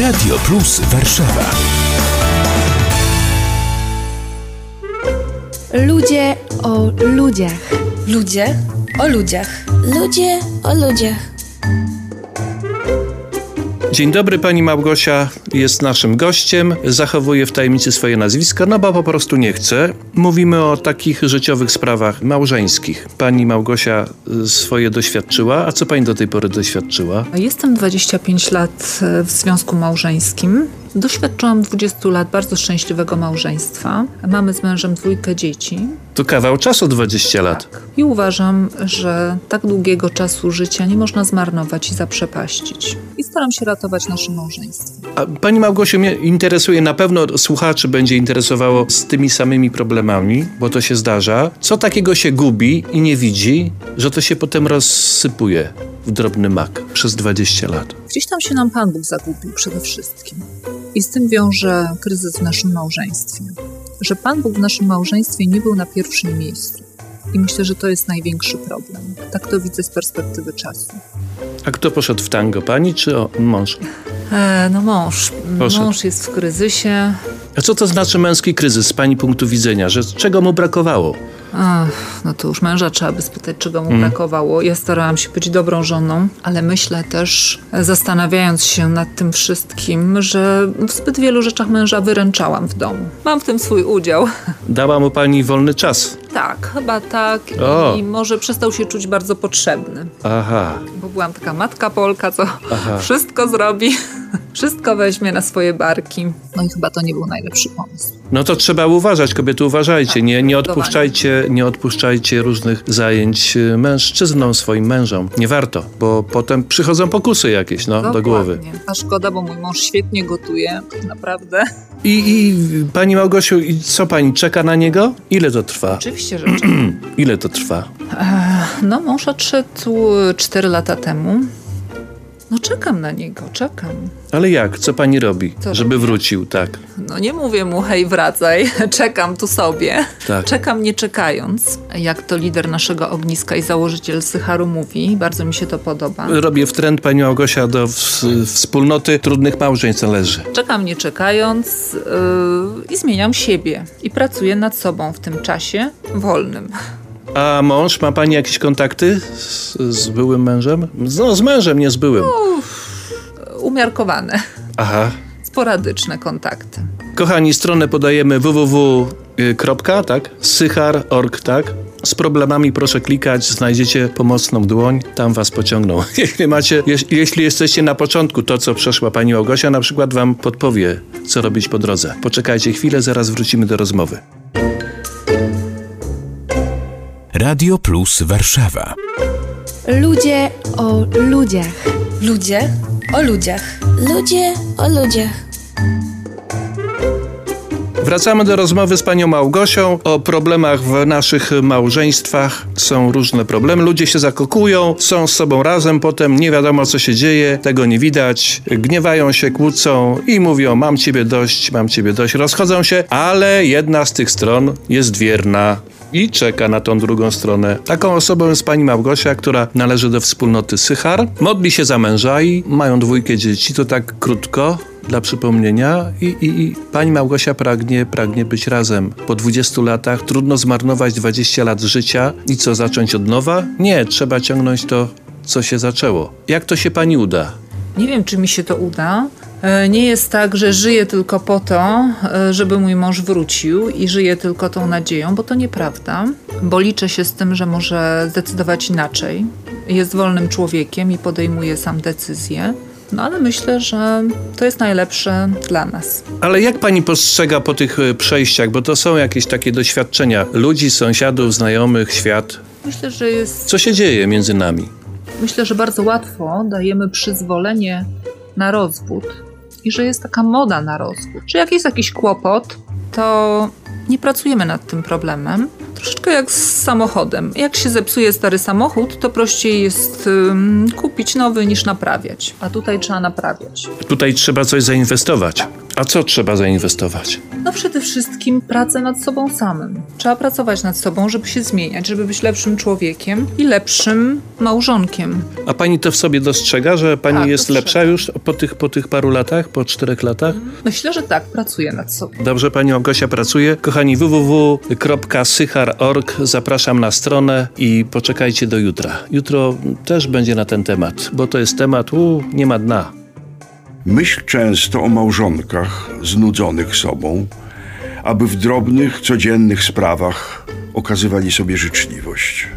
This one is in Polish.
Radio Plus Warszawa. Ludzie o ludziach. Ludzie o ludziach. Ludzie o ludziach. Dzień dobry, pani Małgosia jest naszym gościem. Zachowuje w tajemnicy swoje nazwisko, no bo po prostu nie chce. Mówimy o takich życiowych sprawach małżeńskich. Pani Małgosia y, swoje doświadczyła. A co pani do tej pory doświadczyła? Jestem 25 lat e, w związku małżeńskim. Doświadczyłam 20 lat bardzo szczęśliwego małżeństwa. Mamy z mężem dwójkę dzieci. To kawał czasu 20 lat. I uważam, że tak długiego czasu życia nie można zmarnować i zaprzepaścić. I staram się ratować nasze małżeństwo. A pani Małgosiu mnie interesuje, na pewno słuchaczy będzie interesowało z tymi samymi problemami, bo to się zdarza. Co takiego się gubi i nie widzi, że to się potem rozsypuje w drobny mak przez 20 lat? Gdzieś tam się nam Pan Bóg zagubił przede wszystkim. I z tym wiąże kryzys w naszym małżeństwie. Że Pan Bóg w naszym małżeństwie nie był na pierwszym miejscu. I myślę, że to jest największy problem. Tak to widzę z perspektywy czasu. A kto poszedł w tango, pani czy o, mąż? E, no mąż. Poszedł. Mąż jest w kryzysie. A co to znaczy męski kryzys z pani punktu widzenia? Że czego mu brakowało? Ach, no to już męża trzeba by spytać, czego mu Mm. brakowało. Ja starałam się być dobrą żoną, ale myślę też, zastanawiając się nad tym wszystkim, że w zbyt wielu rzeczach męża wyręczałam w domu. Mam w tym swój udział. Dała mu pani wolny czas. Tak, chyba tak. O. I może przestał się czuć bardzo potrzebny. Aha. Bo byłam taka matka Polka, co Aha. wszystko zrobi, wszystko weźmie na swoje barki. No i chyba to nie był najlepszy pomysł. No to trzeba uważać, kobiety, uważajcie. Nie, nie, zdecydowanie. odpuszczajcie, nie odpuszczajcie różnych zajęć y, mężczyznom, swoim mężom. Nie warto, bo potem przychodzą pokusy jakieś no, do głowy. A szkoda, bo mój mąż świetnie gotuje, naprawdę. I, I pani Małgosiu, co pani czeka na niego? Ile to trwa? Oczywiście, że. Ile to trwa? No, mąż odszedł 4 lata temu. No, czekam na niego, czekam. Ale jak? Co pani robi, Co żeby robię? wrócił? Tak. No, nie mówię mu, hej, wracaj, czekam tu sobie. Tak. Czekam nie czekając. Jak to lider naszego ogniska i założyciel Sycharu mówi, bardzo mi się to podoba. Robię w trend pani Małgosia do wspólnoty trudnych małżeństw należy. Czekam nie czekając yy, i zmieniam siebie. I pracuję nad sobą w tym czasie wolnym. A mąż, ma pani jakieś kontakty z, z byłym mężem? No, z mężem, nie z byłym. Umiarkowane, Aha. sporadyczne kontakty. Kochani, stronę podajemy www. Kropka, tak? Sychar.org, tak? Z problemami proszę klikać, znajdziecie pomocną dłoń, tam was pociągną. Jeśli macie, jeś, jeśli jesteście na początku, to co przeszła pani Małgosia, na przykład wam podpowie, co robić po drodze. Poczekajcie chwilę, zaraz wrócimy do rozmowy. Radio Plus Warszawa. Ludzie o ludziach. Ludzie o ludziach. Ludzie o ludziach. Wracamy do rozmowy z panią Małgosią o problemach w naszych małżeństwach. Są różne problemy. Ludzie się zakokują, są z sobą razem, potem nie wiadomo co się dzieje, tego nie widać. Gniewają się, kłócą i mówią: Mam ciebie dość, mam ciebie dość. Rozchodzą się, ale jedna z tych stron jest wierna. I czeka na tą drugą stronę. Taką osobą jest pani Małgosia, która należy do wspólnoty Sychar. Modli się za męża i mają dwójkę dzieci. To tak krótko dla przypomnienia I, i, i pani Małgosia pragnie, pragnie być razem. Po 20 latach trudno zmarnować 20 lat życia i co, zacząć od nowa? Nie, trzeba ciągnąć to, co się zaczęło. Jak to się pani uda? Nie wiem, czy mi się to uda. E, Nie jest tak, że żyję tylko po to, e, żeby mój mąż wrócił i żyję tylko tą nadzieją, bo to nieprawda, bo liczę się z tym, że może zdecydować inaczej. Jest wolnym człowiekiem i podejmuje sam decyzje. No ale myślę, że to jest najlepsze dla nas. Ale jak pani postrzega po tych e, przejściach, bo to są jakieś takie doświadczenia ludzi, sąsiadów, znajomych, świat. Myślę, że jest Co się dzieje między nami? Myślę, że bardzo łatwo dajemy przyzwolenie na rozwód i że jest taka moda na rozwód. Że jak jest jakiś kłopot, to nie pracujemy nad tym problemem. Troszeczkę jak z samochodem. Jak się zepsuje stary samochód, to prościej jest kupić nowy niż naprawiać. A tutaj trzeba naprawiać. Tutaj trzeba coś zainwestować. A co trzeba zainwestować? No przede wszystkim pracę nad sobą samym. Trzeba pracować nad sobą, żeby się zmieniać, żeby być lepszym człowiekiem i lepszym małżonkiem. A pani to w sobie dostrzega, że pani Tak, jest dostrzegam. lepsza już po tych, po tych paru latach, po czterech latach? Myślę, że tak, pracuję nad sobą. Dobrze, pani Małgosia pracuje. Kochani, www.sychar.org zapraszam na stronę i poczekajcie do jutra. Jutro też będzie na ten temat, bo to jest temat, u, nie ma dna. Myśl często o małżonkach znudzonych sobą, aby w drobnych, codziennych sprawach okazywali sobie życzliwość.